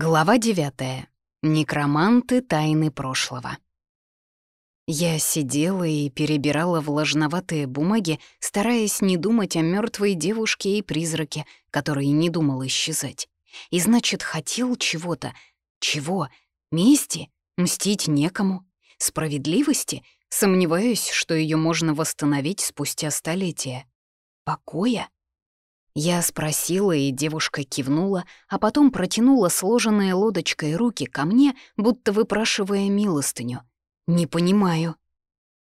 Глава девятая. Некроманты тайны прошлого. Я сидела и перебирала влажноватые бумаги, стараясь не думать о мертвой девушке и призраке, который не думал исчезать. И значит, хотел чего-то. Чего? Мести? Мстить некому? Справедливости? Сомневаюсь, что ее можно восстановить спустя столетия. Покоя? Я спросила, и девушка кивнула, а потом протянула сложенные лодочкой руки ко мне, будто выпрашивая милостыню. «Не понимаю».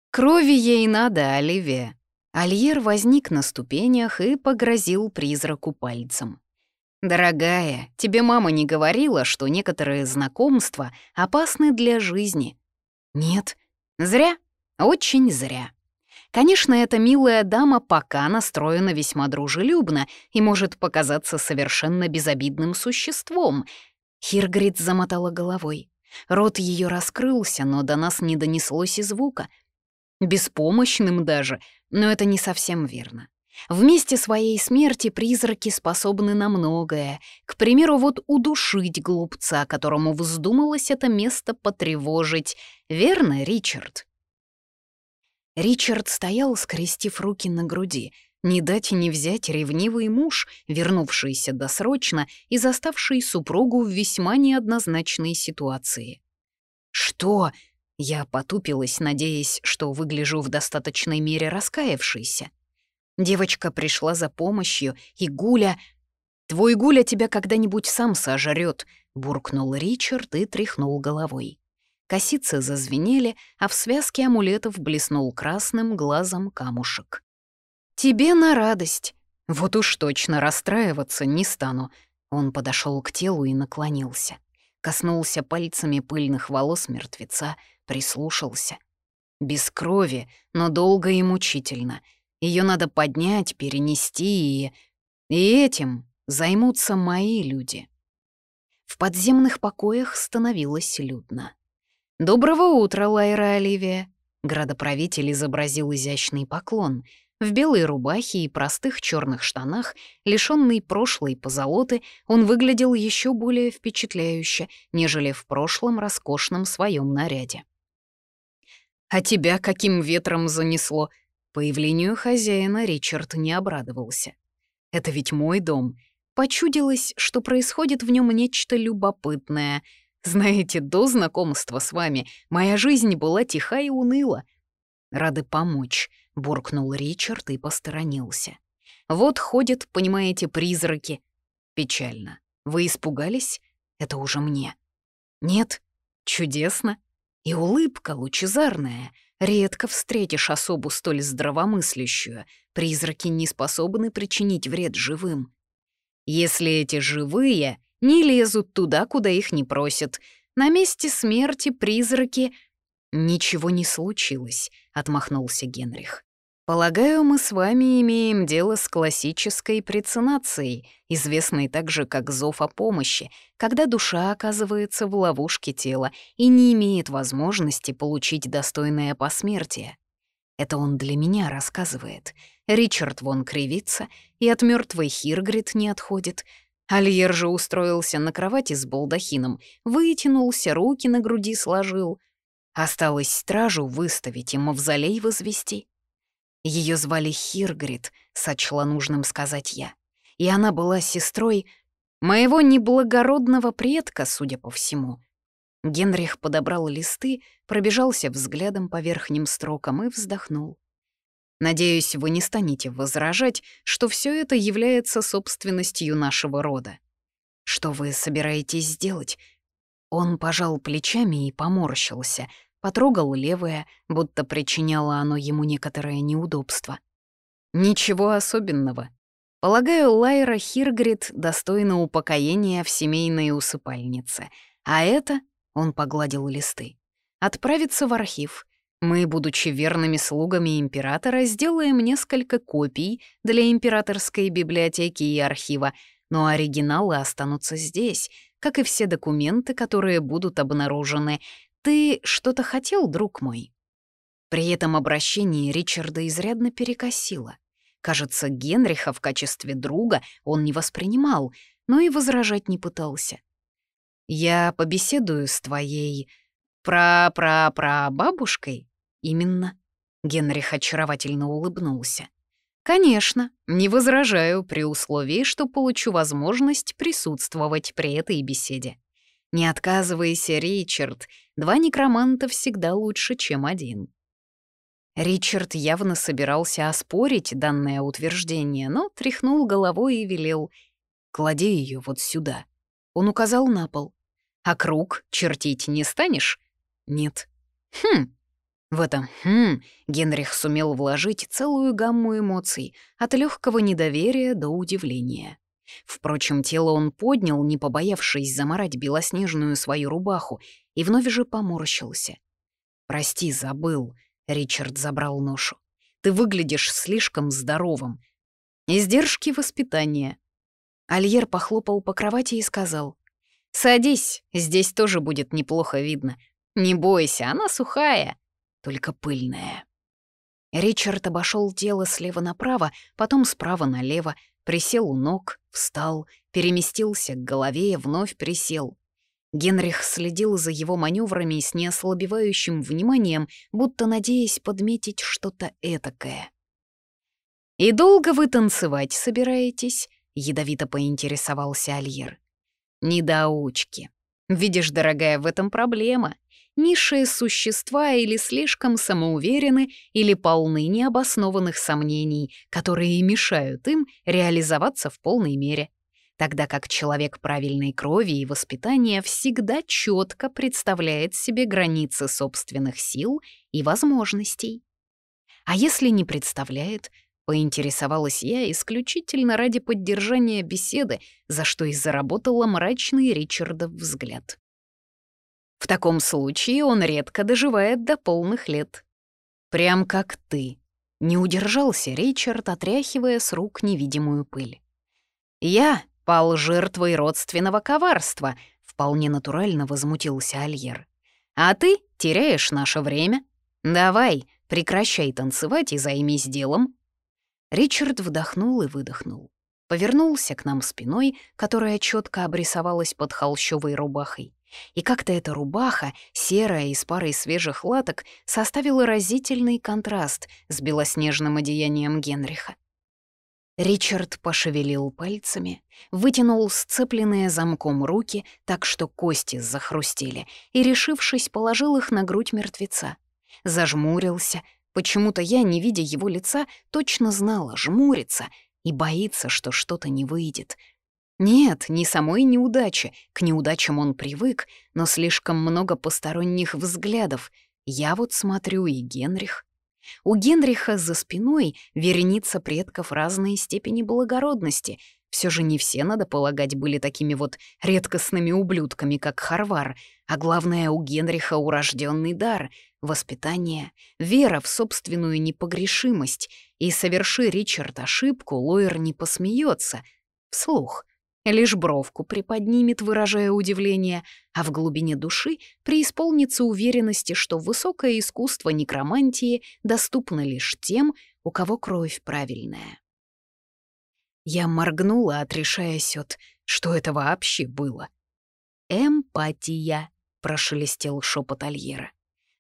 «Крови ей надо, Оливия». Альер возник на ступенях и погрозил призраку пальцем. «Дорогая, тебе мама не говорила, что некоторые знакомства опасны для жизни?» «Нет». «Зря. Очень зря». Конечно, эта милая дама пока настроена весьма дружелюбно и может показаться совершенно безобидным существом. Хиргрид замотала головой. Рот ее раскрылся, но до нас не донеслось и звука. Беспомощным даже, но это не совсем верно. Вместе своей смерти призраки способны на многое. К примеру, вот удушить глупца, которому вздумалось это место потревожить. Верно, Ричард? Ричард стоял, скрестив руки на груди. Не дать и не взять ревнивый муж, вернувшийся досрочно и заставший супругу в весьма неоднозначной ситуации. «Что?» — я потупилась, надеясь, что выгляжу в достаточной мере раскаявшейся. Девочка пришла за помощью, и Гуля... «Твой Гуля тебя когда-нибудь сам сожрет», — буркнул Ричард и тряхнул головой. Косицы зазвенели, а в связке амулетов блеснул красным глазом камушек. «Тебе на радость. Вот уж точно расстраиваться не стану». Он подошел к телу и наклонился. Коснулся пальцами пыльных волос мертвеца, прислушался. Без крови, но долго и мучительно. Ее надо поднять, перенести и... И этим займутся мои люди. В подземных покоях становилось людно. «Доброго утра, Лайра Оливия!» Градоправитель изобразил изящный поклон. В белой рубахе и простых черных штанах, лишённый прошлой позолоты, он выглядел еще более впечатляюще, нежели в прошлом роскошном своем наряде. «А тебя каким ветром занесло?» Появлению хозяина Ричард не обрадовался. «Это ведь мой дом. Почудилось, что происходит в нем нечто любопытное — знаете, до знакомства с вами моя жизнь была тиха и уныла. Рады помочь, буркнул Ричард и посторонился. Вот ходят, понимаете, призраки. Печально. Вы испугались? Это уже мне. Нет? Чудесно. И улыбка лучезарная. Редко встретишь особу столь здравомыслящую. Призраки не способны причинить вред живым. Если эти живые не лезут туда, куда их не просят. На месте смерти призраки... «Ничего не случилось», — отмахнулся Генрих. «Полагаю, мы с вами имеем дело с классической прецинацией, известной также как зов о помощи, когда душа оказывается в ловушке тела и не имеет возможности получить достойное посмертие. Это он для меня рассказывает. Ричард вон кривится и от мертвой Хиргрид не отходит, Альер же устроился на кровати с балдахином, вытянулся, руки на груди сложил. Осталось стражу выставить и мавзолей возвести. Ее звали Хиргрид, сочла нужным сказать я. И она была сестрой моего неблагородного предка, судя по всему. Генрих подобрал листы, пробежался взглядом по верхним строкам и вздохнул. Надеюсь, вы не станете возражать, что все это является собственностью нашего рода. Что вы собираетесь сделать? Он пожал плечами и поморщился, потрогал левое, будто причиняло оно ему некоторое неудобство. Ничего особенного. Полагаю, Лайра Хиргрид достойна упокоения в семейной усыпальнице. А это, — он погладил листы, — отправится в архив — мы, будучи верными слугами императора, сделаем несколько копий для императорской библиотеки и архива, но оригиналы останутся здесь, как и все документы, которые будут обнаружены. Ты что-то хотел, друг мой?» При этом обращении Ричарда изрядно перекосило. Кажется, Генриха в качестве друга он не воспринимал, но и возражать не пытался. Я побеседую с твоей пра-пра-пра-бабушкой? Именно. Генрих очаровательно улыбнулся. «Конечно, не возражаю при условии, что получу возможность присутствовать при этой беседе. Не отказывайся, Ричард, два некроманта всегда лучше, чем один». Ричард явно собирался оспорить данное утверждение, но тряхнул головой и велел «Клади ее вот сюда». Он указал на пол. «А круг чертить не станешь?» «Нет». «Хм». В этом «хм» Генрих сумел вложить целую гамму эмоций, от легкого недоверия до удивления. Впрочем, тело он поднял, не побоявшись заморать белоснежную свою рубаху, и вновь же поморщился. «Прости, забыл», — Ричард забрал ношу. «Ты выглядишь слишком здоровым. Издержки воспитания». Альер похлопал по кровати и сказал. «Садись, здесь тоже будет неплохо видно. Не бойся, она сухая, только пыльная». Ричард обошел тело слева направо, потом справа налево, присел у ног, встал, переместился к голове, вновь присел. Генрих следил за его маневрами с неослабевающим вниманием, будто надеясь подметить что-то этакое. «И долго вы танцевать собираетесь?» — ядовито поинтересовался Альер. «Недоучки. Видишь, дорогая, в этом проблема. Низшие существа или слишком самоуверены, или полны необоснованных сомнений, которые мешают им реализоваться в полной мере тогда как человек правильной крови и воспитания всегда четко представляет себе границы собственных сил и возможностей. А если не представляет, поинтересовалась я исключительно ради поддержания беседы, за что и заработала мрачный Ричардов взгляд. В таком случае он редко доживает до полных лет. Прям как ты. Не удержался Ричард, отряхивая с рук невидимую пыль. Я пал жертвой родственного коварства», — вполне натурально возмутился Альер. «А ты теряешь наше время? Давай, прекращай танцевать и займись делом». Ричард вдохнул и выдохнул. Повернулся к нам спиной, которая четко обрисовалась под холщовой рубахой. И как-то эта рубаха, серая и с парой свежих латок, составила разительный контраст с белоснежным одеянием Генриха. Ричард пошевелил пальцами, вытянул сцепленные замком руки так, что кости захрустели, и, решившись, положил их на грудь мертвеца. Зажмурился. Почему-то я, не видя его лица, точно знала, жмурится и боится, что что-то не выйдет. Нет, ни самой неудачи, к неудачам он привык, но слишком много посторонних взглядов. Я вот смотрю и Генрих, у Генриха за спиной вереница предков разной степени благородности. Все же не все, надо полагать, были такими вот редкостными ублюдками, как Харвар. А главное, у Генриха урожденный дар, воспитание, вера в собственную непогрешимость. И соверши Ричард ошибку, Лойер не посмеется. Вслух — лишь бровку приподнимет, выражая удивление, а в глубине души преисполнится уверенности, что высокое искусство некромантии доступно лишь тем, у кого кровь правильная. Я моргнула, отрешаясь от «что это вообще было?» «Эмпатия», — прошелестел шепот Альера.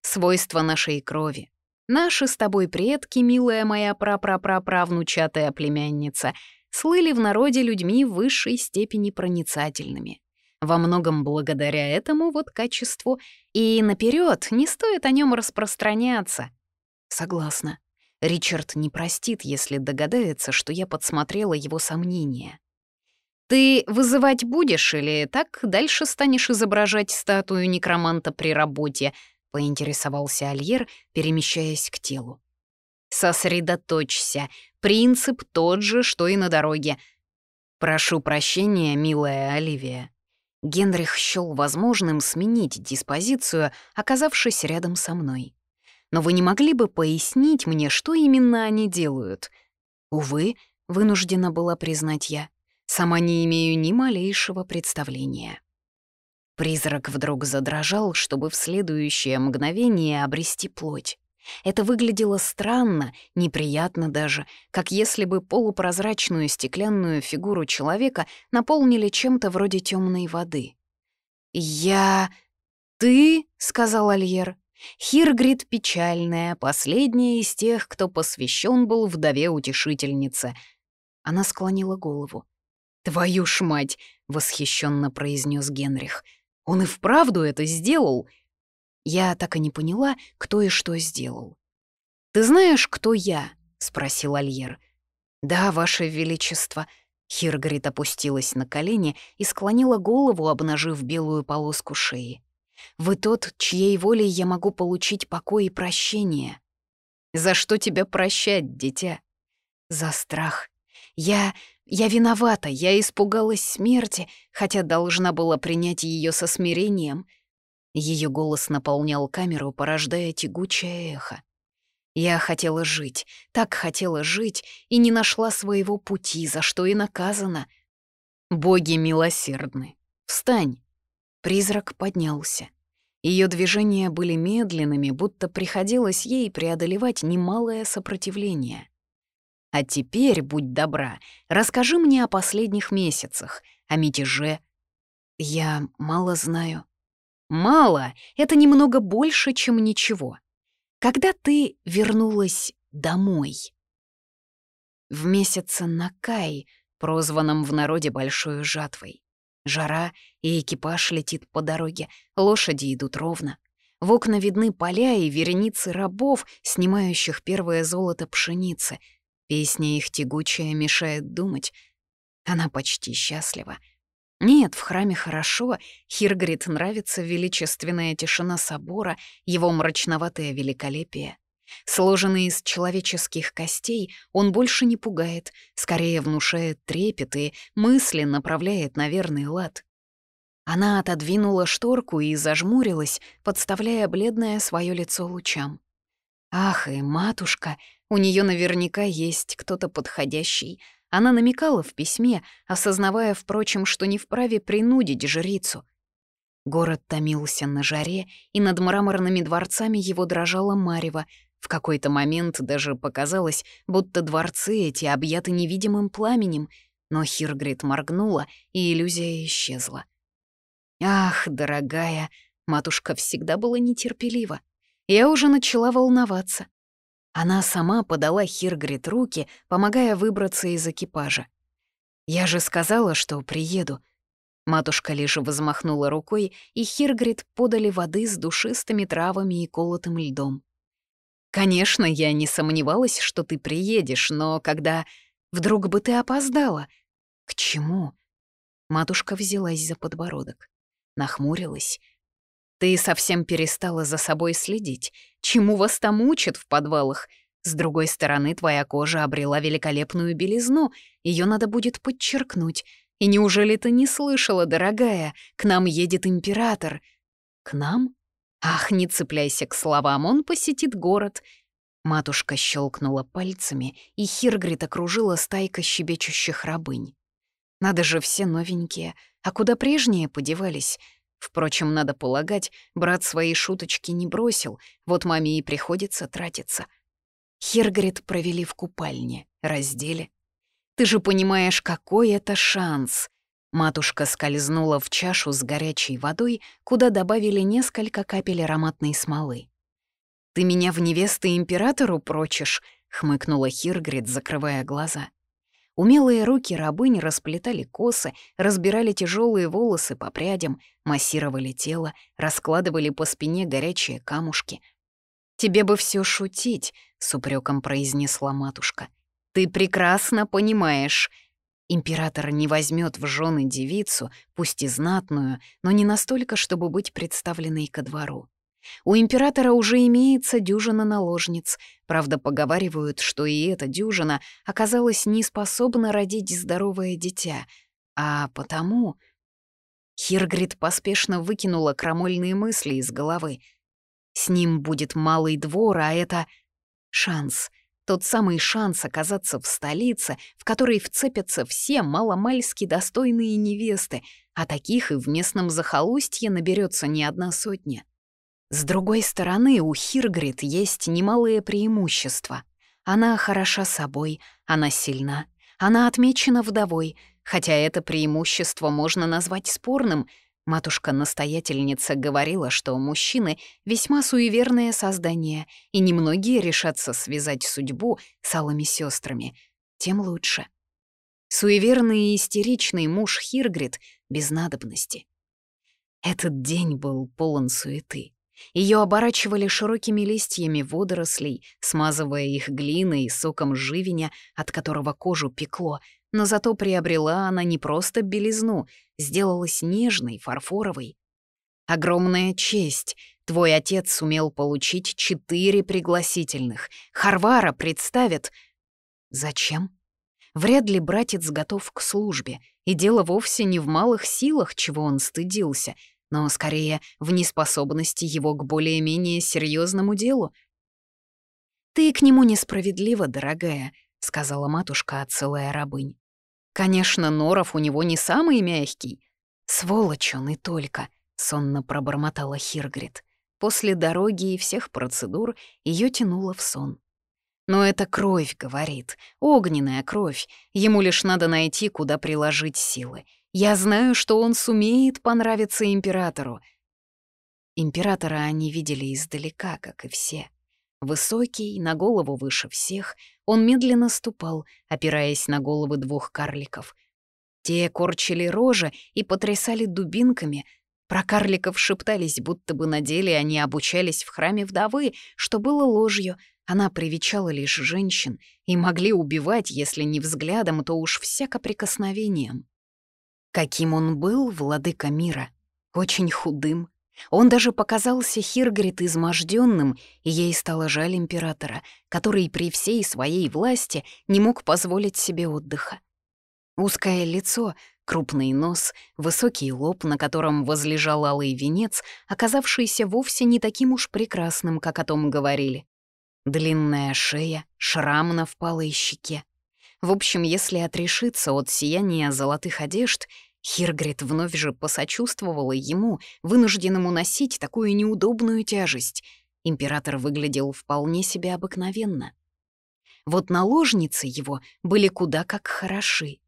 «Свойство нашей крови. Наши с тобой предки, милая моя прапраправнучатая племянница — слыли в народе людьми в высшей степени проницательными. Во многом благодаря этому вот качеству и наперед не стоит о нем распространяться. Согласна. Ричард не простит, если догадается, что я подсмотрела его сомнения. «Ты вызывать будешь или так дальше станешь изображать статую некроманта при работе?» — поинтересовался Альер, перемещаясь к телу. «Сосредоточься, Принцип тот же, что и на дороге. Прошу прощения, милая Оливия. Генрих счёл возможным сменить диспозицию, оказавшись рядом со мной. Но вы не могли бы пояснить мне, что именно они делают? Увы, вынуждена была признать я. Сама не имею ни малейшего представления. Призрак вдруг задрожал, чтобы в следующее мгновение обрести плоть. Это выглядело странно, неприятно даже, как если бы полупрозрачную стеклянную фигуру человека наполнили чем-то вроде темной воды. «Я... ты?» — сказал Альер. Хиргрид печальная, последняя из тех, кто посвящен был вдове-утешительнице. Она склонила голову. «Твою ж мать!» — восхищенно произнес Генрих. «Он и вправду это сделал?» Я так и не поняла, кто и что сделал. «Ты знаешь, кто я?» — спросил Альер. «Да, Ваше Величество». Хиргрид опустилась на колени и склонила голову, обнажив белую полоску шеи. «Вы тот, чьей волей я могу получить покой и прощение». «За что тебя прощать, дитя?» «За страх. Я... я виновата, я испугалась смерти, хотя должна была принять ее со смирением». Ее голос наполнял камеру, порождая тягучее эхо. Я хотела жить, так хотела жить, и не нашла своего пути, за что и наказана. Боги милосердны. Встань. Призрак поднялся. Ее движения были медленными, будто приходилось ей преодолевать немалое сопротивление. А теперь, будь добра, расскажи мне о последних месяцах, о мятеже. Я мало знаю. Мало — это немного больше, чем ничего. Когда ты вернулась домой? В месяце Накай, прозванном в народе Большой Жатвой. Жара, и экипаж летит по дороге, лошади идут ровно. В окна видны поля и вереницы рабов, снимающих первое золото пшеницы. Песня их тягучая мешает думать. Она почти счастлива. Нет, в храме хорошо, Хиргрид нравится величественная тишина собора, его мрачноватое великолепие. Сложенный из человеческих костей, он больше не пугает, скорее внушает трепет и мысли направляет на верный лад. Она отодвинула шторку и зажмурилась, подставляя бледное свое лицо лучам. Ах, и матушка, у нее наверняка есть кто-то подходящий, она намекала в письме, осознавая, впрочем, что не вправе принудить жрицу. Город томился на жаре, и над мраморными дворцами его дрожала марево. В какой-то момент даже показалось, будто дворцы эти объяты невидимым пламенем, но Хиргрид моргнула, и иллюзия исчезла. «Ах, дорогая!» Матушка всегда была нетерпелива. Я уже начала волноваться. Она сама подала Хиргрид руки, помогая выбраться из экипажа. «Я же сказала, что приеду». Матушка лишь взмахнула рукой, и Хиргрид подали воды с душистыми травами и колотым льдом. «Конечно, я не сомневалась, что ты приедешь, но когда... Вдруг бы ты опоздала?» «К чему?» Матушка взялась за подбородок. Нахмурилась. Ты совсем перестала за собой следить. Чему вас там учат в подвалах? С другой стороны, твоя кожа обрела великолепную белизну, ее надо будет подчеркнуть. И неужели ты не слышала, дорогая, к нам едет император? К нам? Ах, не цепляйся к словам, он посетит город. Матушка щелкнула пальцами, и Хиргрид окружила стайка щебечущих рабынь. Надо же, все новенькие. А куда прежние подевались? Впрочем, надо полагать, брат свои шуточки не бросил, вот маме и приходится тратиться. Хиргрид провели в купальне, раздели. «Ты же понимаешь, какой это шанс!» Матушка скользнула в чашу с горячей водой, куда добавили несколько капель ароматной смолы. «Ты меня в невесты императору прочишь?» — хмыкнула Хиргрид, закрывая глаза. Умелые руки рабынь расплетали косы, разбирали тяжелые волосы по прядям, массировали тело, раскладывали по спине горячие камушки. «Тебе бы все шутить», — с упреком произнесла матушка. «Ты прекрасно понимаешь». Император не возьмет в жены девицу, пусть и знатную, но не настолько, чтобы быть представленной ко двору. У императора уже имеется дюжина наложниц. Правда, поговаривают, что и эта дюжина оказалась не способна родить здоровое дитя. А потому... Хиргрид поспешно выкинула крамольные мысли из головы. С ним будет малый двор, а это... Шанс. Тот самый шанс оказаться в столице, в которой вцепятся все маломальски достойные невесты, а таких и в местном захолустье наберется не одна сотня. С другой стороны, у Хиргрид есть немалые преимущества. Она хороша собой, она сильна, она отмечена вдовой, хотя это преимущество можно назвать спорным. Матушка-настоятельница говорила, что мужчины — весьма суеверные создания, и немногие решатся связать судьбу с алыми сестрами. Тем лучше. Суеверный и истеричный муж Хиргрид без надобности. Этот день был полон суеты. Ее оборачивали широкими листьями водорослей, смазывая их глиной и соком живеня, от которого кожу пекло, но зато приобрела она не просто белизну, сделалась нежной, фарфоровой. Огромная честь. Твой отец сумел получить четыре пригласительных. Харвара представит... Зачем? Вряд ли братец готов к службе, и дело вовсе не в малых силах, чего он стыдился, но скорее в неспособности его к более-менее серьезному делу. «Ты к нему несправедлива, дорогая», — сказала матушка, отсылая рабынь. «Конечно, Норов у него не самый мягкий. Сволочь он и только», — сонно пробормотала Хиргрид. После дороги и всех процедур ее тянуло в сон. Но это кровь, говорит, огненная кровь. Ему лишь надо найти, куда приложить силы. Я знаю, что он сумеет понравиться императору. Императора они видели издалека, как и все. Высокий, на голову выше всех, он медленно ступал, опираясь на головы двух карликов. Те корчили рожи и потрясали дубинками. Про карликов шептались, будто бы на деле они обучались в храме вдовы, что было ложью — она привечала лишь женщин и могли убивать, если не взглядом, то уж всяко прикосновением. Каким он был, владыка мира, очень худым. Он даже показался Хиргрид изможденным, и ей стало жаль императора, который при всей своей власти не мог позволить себе отдыха. Узкое лицо, крупный нос, высокий лоб, на котором возлежал алый венец, оказавшийся вовсе не таким уж прекрасным, как о том говорили. Длинная шея, шрам на впалой щеке. В общем, если отрешиться от сияния золотых одежд, Хиргрид вновь же посочувствовала ему, вынужденному носить такую неудобную тяжесть. Император выглядел вполне себе обыкновенно. Вот наложницы его были куда как хороши.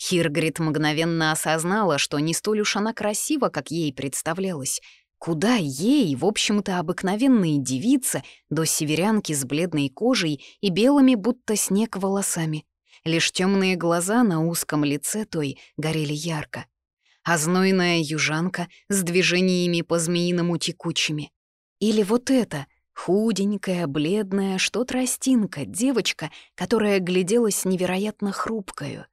Хиргрид мгновенно осознала, что не столь уж она красива, как ей представлялось — Куда ей, в общем-то, обыкновенные девицы, до северянки с бледной кожей и белыми, будто снег, волосами. Лишь темные глаза на узком лице той горели ярко. А знойная южанка с движениями по-змеиному текучими. Или вот это, худенькая, бледная, что тростинка, девочка, которая гляделась невероятно хрупкою.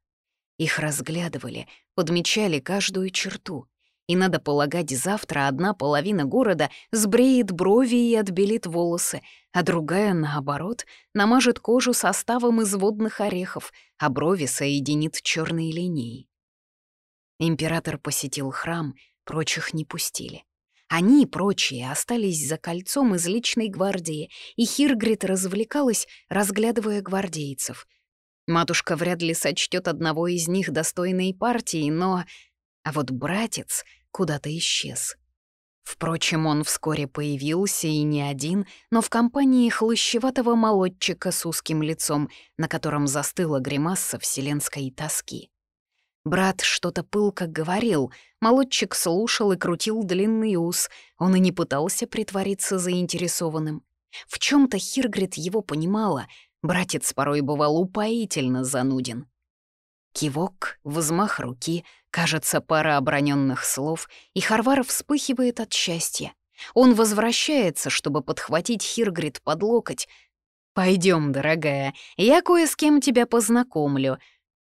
Их разглядывали, подмечали каждую черту — и, надо полагать, завтра одна половина города сбреет брови и отбелит волосы, а другая, наоборот, намажет кожу составом из водных орехов, а брови соединит черные линии. Император посетил храм, прочих не пустили. Они, прочие, остались за кольцом из личной гвардии, и Хиргрид развлекалась, разглядывая гвардейцев. Матушка вряд ли сочтет одного из них достойной партии, но... А вот братец куда-то исчез. Впрочем, он вскоре появился и не один, но в компании хлыщеватого молодчика с узким лицом, на котором застыла гримаса вселенской тоски. Брат что-то пылко говорил, молодчик слушал и крутил длинный ус, он и не пытался притвориться заинтересованным. В чем то Хиргрид его понимала, братец порой бывал упоительно зануден. Кивок, взмах руки, кажется, пара оброненных слов, и Харвар вспыхивает от счастья. Он возвращается, чтобы подхватить Хиргрид под локоть. Пойдем, дорогая, я кое с кем тебя познакомлю».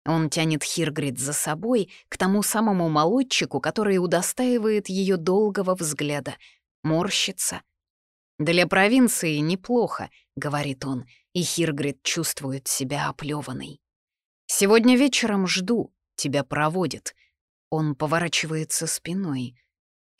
Он тянет Хиргрид за собой к тому самому молодчику, который удостаивает ее долгого взгляда. Морщится. «Для провинции неплохо», — говорит он, и Хиргрид чувствует себя оплеванной. Сегодня вечером жду, тебя проводят. Он поворачивается спиной.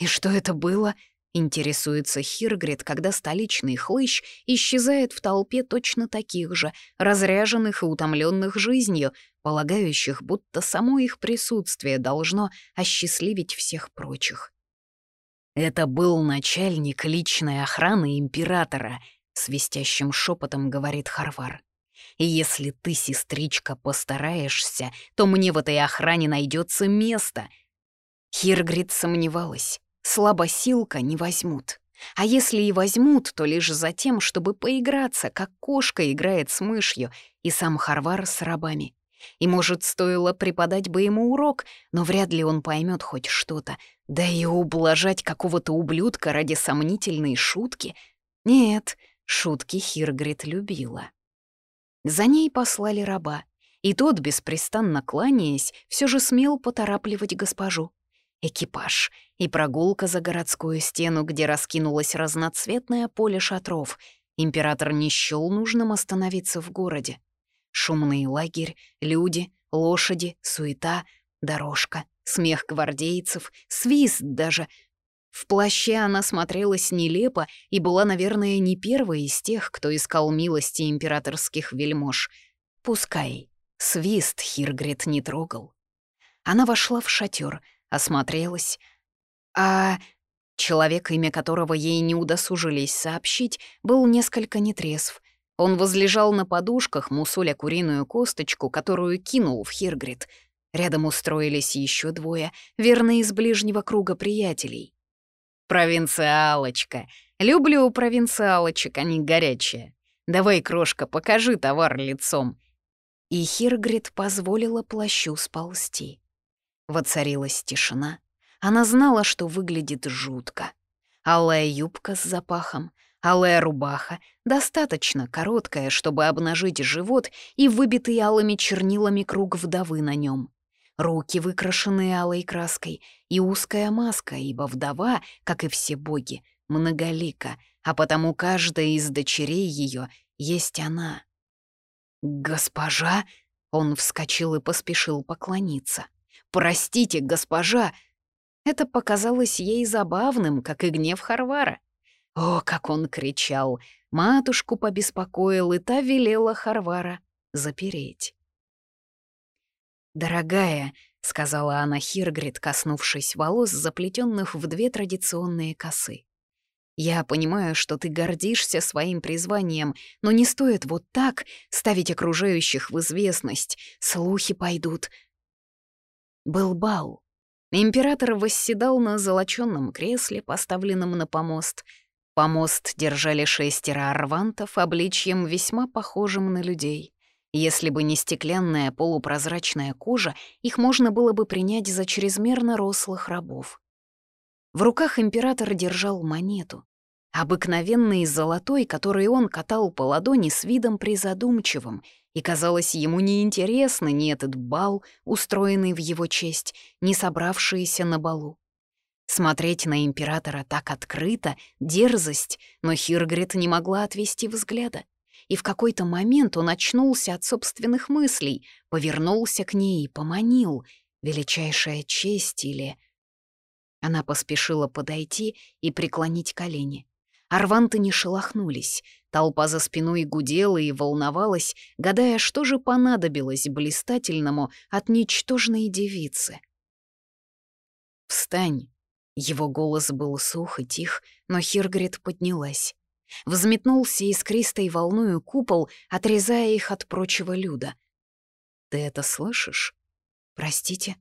И что это было? Интересуется Хиргрид, когда столичный хлыщ исчезает в толпе точно таких же, разряженных и утомленных жизнью, полагающих, будто само их присутствие должно осчастливить всех прочих. «Это был начальник личной охраны императора», — свистящим шепотом говорит Харвар. И если ты, сестричка, постараешься, то мне в этой охране найдется место». Хиргрид сомневалась. Слабосилка не возьмут. А если и возьмут, то лишь за тем, чтобы поиграться, как кошка играет с мышью, и сам Харвар с рабами. И, может, стоило преподать бы ему урок, но вряд ли он поймет хоть что-то. Да и ублажать какого-то ублюдка ради сомнительной шутки? Нет, шутки Хиргрид любила. За ней послали раба, и тот, беспрестанно кланяясь, все же смел поторапливать госпожу. Экипаж и прогулка за городскую стену, где раскинулось разноцветное поле шатров. Император не счёл нужным остановиться в городе. Шумный лагерь, люди, лошади, суета, дорожка, смех гвардейцев, свист даже. В плаще она смотрелась нелепо и была, наверное, не первой из тех, кто искал милости императорских вельмож. Пускай. Свист Хиргрид не трогал. Она вошла в шатер, осмотрелась. А человек, имя которого ей не удосужились сообщить, был несколько нетрезв. Он возлежал на подушках, мусоля куриную косточку, которую кинул в Хиргрид. Рядом устроились еще двое, верные из ближнего круга приятелей. «Провинциалочка. Люблю провинциалочек, они горячие. Давай, крошка, покажи товар лицом». И Хиргрид позволила плащу сползти. Воцарилась тишина. Она знала, что выглядит жутко. Алая юбка с запахом, Алая рубаха, достаточно короткая, чтобы обнажить живот и выбитый алыми чернилами круг вдовы на нем. Руки, выкрашенные алой краской, и узкая маска, ибо вдова, как и все боги, многолика, а потому каждая из дочерей ее есть она. «Госпожа!» — он вскочил и поспешил поклониться. «Простите, госпожа!» Это показалось ей забавным, как и гнев Харвара. О, как он кричал! Матушку побеспокоил, и та велела Харвара запереть. «Дорогая», — сказала она Хиргрид, коснувшись волос, заплетенных в две традиционные косы. «Я понимаю, что ты гордишься своим призванием, но не стоит вот так ставить окружающих в известность. Слухи пойдут». Был бал. Император восседал на золоченном кресле, поставленном на помост — Помост держали шестеро арвантов обличьем весьма похожим на людей. Если бы не стеклянная полупрозрачная кожа, их можно было бы принять за чрезмерно рослых рабов. В руках император держал монету. Обыкновенный золотой, который он катал по ладони с видом призадумчивым, и, казалось, ему неинтересно ни этот бал, устроенный в его честь, ни собравшиеся на балу. Смотреть на императора так открыто — дерзость, но Хиргрид не могла отвести взгляда. И в какой-то момент он очнулся от собственных мыслей, повернулся к ней и поманил. Величайшая честь или... Она поспешила подойти и преклонить колени. Арванты не шелохнулись. Толпа за спиной гудела и волновалась, гадая, что же понадобилось блистательному от ничтожной девицы. «Встань!» Его голос был сух и тих, но Хиргрид поднялась. Взметнулся искристой волною купол, отрезая их от прочего люда. «Ты это слышишь?» «Простите?»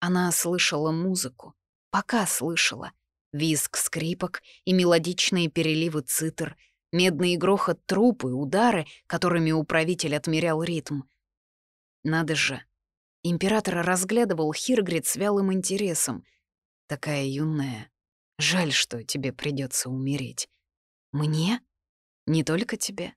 Она слышала музыку. Пока слышала. Визг скрипок и мелодичные переливы цитр, медный грохот трупы, удары, которыми управитель отмерял ритм. Надо же. Император разглядывал Хиргрид с вялым интересом — такая юная. Жаль, что тебе придется умереть. Мне? Не только тебе.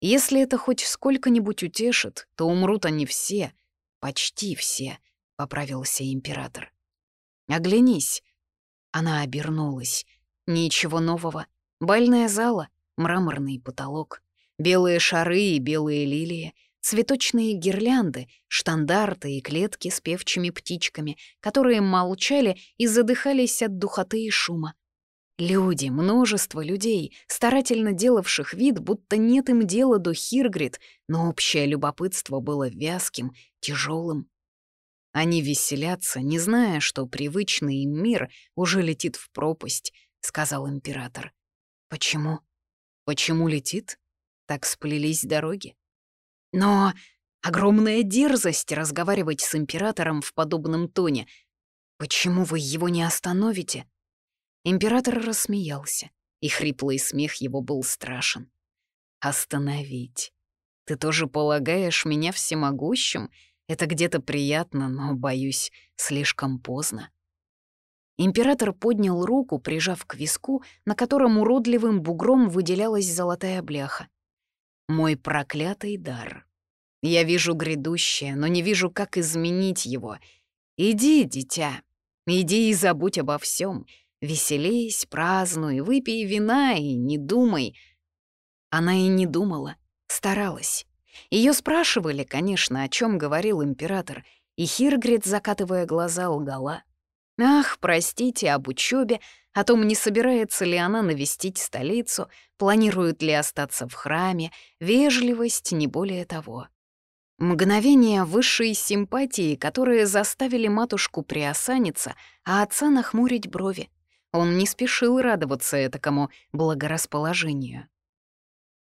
Если это хоть сколько-нибудь утешит, то умрут они все, почти все, — поправился император. Оглянись. Она обернулась. Ничего нового. Бальная зала, мраморный потолок, белые шары и белые лилии — цветочные гирлянды, штандарты и клетки с певчими птичками, которые молчали и задыхались от духоты и шума. Люди, множество людей, старательно делавших вид, будто нет им дела до Хиргрид, но общее любопытство было вязким, тяжелым. Они веселятся, не зная, что привычный им мир уже летит в пропасть, — сказал император. Почему? Почему летит? Так сплелись дороги. Но огромная дерзость разговаривать с императором в подобном тоне. Почему вы его не остановите?» Император рассмеялся, и хриплый смех его был страшен. «Остановить? Ты тоже полагаешь меня всемогущим? Это где-то приятно, но, боюсь, слишком поздно». Император поднял руку, прижав к виску, на котором уродливым бугром выделялась золотая бляха. «Мой проклятый дар. Я вижу грядущее, но не вижу, как изменить его. Иди, дитя, иди и забудь обо всем. Веселись, празднуй, выпей вина и не думай». Она и не думала, старалась. Ее спрашивали, конечно, о чем говорил император, и Хиргрид, закатывая глаза, лгала. Ах, простите об учебе, о том, не собирается ли она навестить столицу, планирует ли остаться в храме, вежливость, не более того. Мгновения высшей симпатии, которые заставили матушку приосаниться, а отца нахмурить брови. Он не спешил радоваться этакому благорасположению.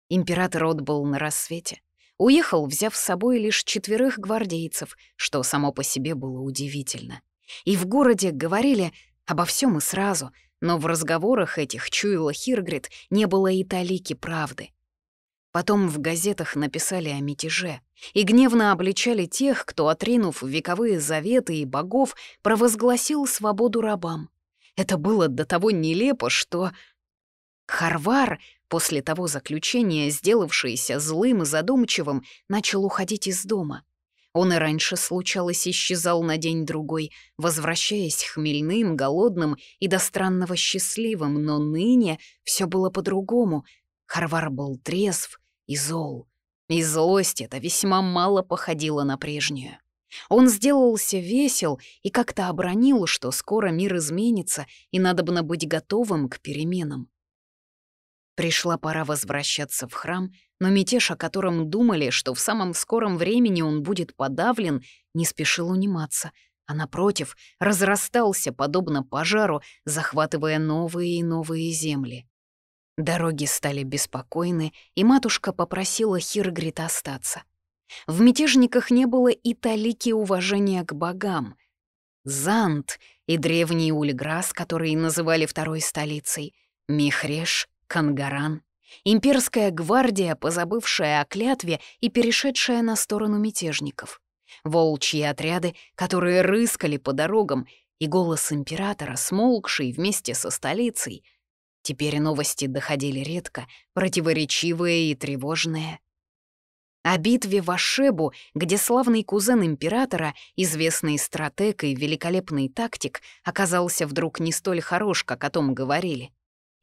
Император отбыл на рассвете. Уехал, взяв с собой лишь четверых гвардейцев, что само по себе было удивительно. И в городе говорили обо всем и сразу, но в разговорах этих, чуяла Хиргрид, не было и талики правды. Потом в газетах написали о мятеже и гневно обличали тех, кто, отринув вековые заветы и богов, провозгласил свободу рабам. Это было до того нелепо, что... Харвар, после того заключения, сделавшийся злым и задумчивым, начал уходить из дома. Он и раньше, случалось, исчезал на день-другой, возвращаясь хмельным, голодным и до странного счастливым, но ныне все было по-другому. Харвар был трезв и зол. И злость эта весьма мало походила на прежнюю. Он сделался весел и как-то обронил, что скоро мир изменится, и надо бы быть готовым к переменам. Пришла пора возвращаться в храм, но мятеж, о котором думали, что в самом скором времени он будет подавлен, не спешил униматься, а, напротив, разрастался, подобно пожару, захватывая новые и новые земли. Дороги стали беспокойны, и матушка попросила Хиргрид остаться. В мятежниках не было и талики уважения к богам. Зант и древний Ульграс, который называли второй столицей, Михреш, Кангаран, имперская гвардия, позабывшая о клятве и перешедшая на сторону мятежников, волчьи отряды, которые рыскали по дорогам, и голос императора, смолкший вместе со столицей. Теперь новости доходили редко, противоречивые и тревожные. О битве в Ашебу, где славный кузен императора, известный стратег и великолепный тактик, оказался вдруг не столь хорош, как о том говорили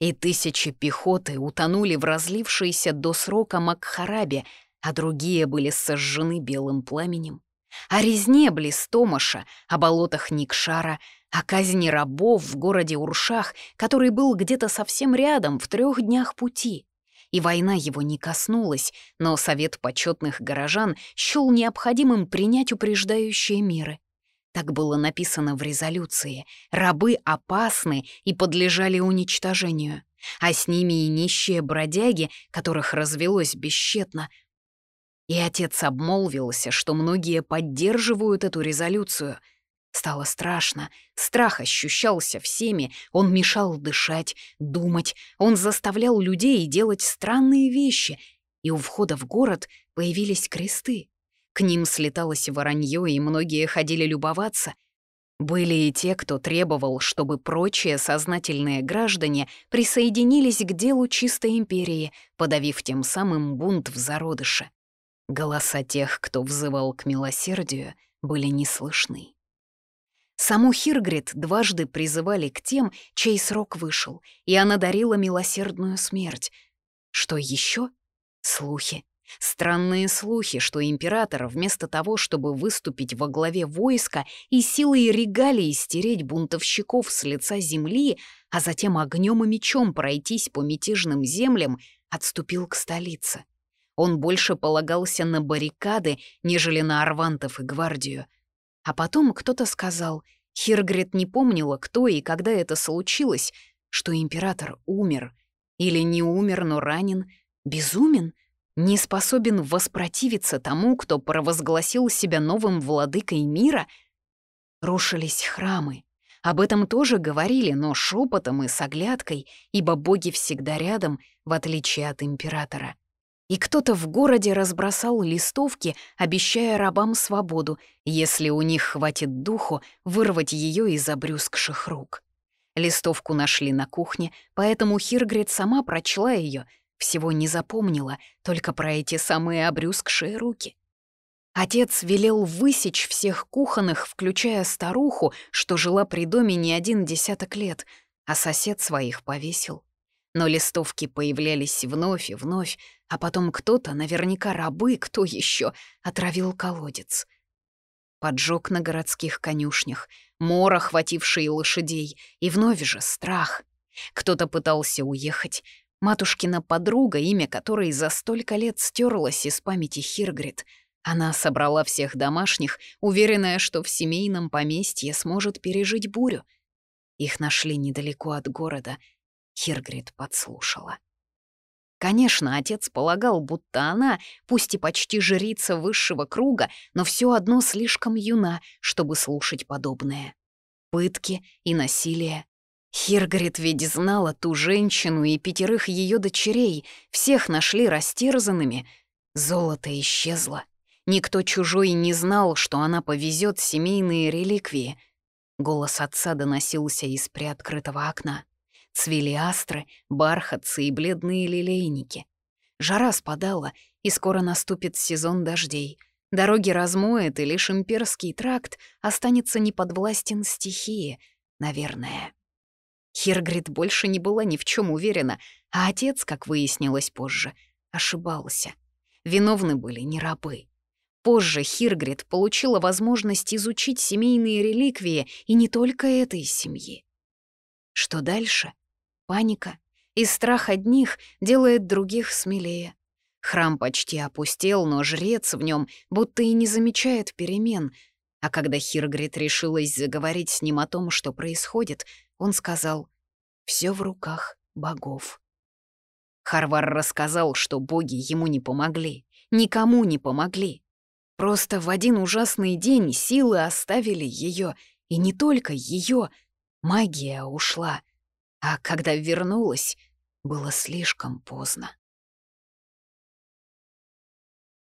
и тысячи пехоты утонули в разлившейся до срока Макхарабе, а другие были сожжены белым пламенем. О резне близ Томаша, о болотах Никшара, о казни рабов в городе Уршах, который был где-то совсем рядом, в трех днях пути. И война его не коснулась, но Совет почетных горожан счел необходимым принять упреждающие меры — так было написано в резолюции. Рабы опасны и подлежали уничтожению. А с ними и нищие бродяги, которых развелось бесщетно. И отец обмолвился, что многие поддерживают эту резолюцию. Стало страшно, страх ощущался всеми, он мешал дышать, думать, он заставлял людей делать странные вещи, и у входа в город появились кресты. К ним слеталось воронье, и многие ходили любоваться. Были и те, кто требовал, чтобы прочие сознательные граждане присоединились к делу чистой империи, подавив тем самым бунт в зародыше. Голоса тех, кто взывал к милосердию, были не слышны. Саму Хиргрид дважды призывали к тем, чей срок вышел, и она дарила милосердную смерть. Что еще? Слухи. Странные слухи, что император, вместо того, чтобы выступить во главе войска и силой регалии стереть бунтовщиков с лица земли, а затем огнем и мечом пройтись по мятежным землям, отступил к столице. Он больше полагался на баррикады, нежели на арвантов и гвардию. А потом кто-то сказал, Хиргрид не помнила, кто и когда это случилось, что император умер. Или не умер, но ранен. Безумен — не способен воспротивиться тому, кто провозгласил себя новым владыкой мира? Рушились храмы, Об этом тоже говорили, но шепотом и с оглядкой, ибо боги всегда рядом, в отличие от императора. И кто-то в городе разбросал листовки, обещая рабам свободу, если у них хватит духу вырвать ее из обрюзгших рук. Листовку нашли на кухне, поэтому Хиргрид сама прочла ее, всего не запомнила, только про эти самые обрюзгшие руки. Отец велел высечь всех кухонных, включая старуху, что жила при доме не один десяток лет, а сосед своих повесил. Но листовки появлялись вновь и вновь, а потом кто-то, наверняка рабы, кто еще, отравил колодец. Поджог на городских конюшнях, мор, охвативший лошадей, и вновь же страх. Кто-то пытался уехать. Матушкина подруга, имя которой за столько лет стерлось из памяти Хиргрид — она собрала всех домашних, уверенная, что в семейном поместье сможет пережить бурю. Их нашли недалеко от города. Хиргрид подслушала. Конечно, отец полагал, будто она, пусть и почти жрица высшего круга, но все одно слишком юна, чтобы слушать подобное. Пытки и насилие. Хиргрид ведь знала ту женщину и пятерых ее дочерей, всех нашли растерзанными. Золото исчезло. Никто чужой не знал, что она повезет семейные реликвии. Голос отца доносился из приоткрытого окна. Цвели астры, бархатцы и бледные лилейники. Жара спадала, и скоро наступит сезон дождей. Дороги размоет, и лишь имперский тракт останется неподвластен стихии, наверное. Хиргрид больше не была ни в чем уверена, а отец, как выяснилось позже, ошибался. Виновны были не рабы. Позже Хиргрид получила возможность изучить семейные реликвии и не только этой семьи. Что дальше? Паника и страх одних делает других смелее. Храм почти опустел, но жрец в нем будто и не замечает перемен. А когда Хиргрид решилась заговорить с ним о том, что происходит, он сказал «Все в руках богов». Харвар рассказал, что боги ему не помогли, никому не помогли. Просто в один ужасный день силы оставили ее, и не только ее, магия ушла. А когда вернулась, было слишком поздно.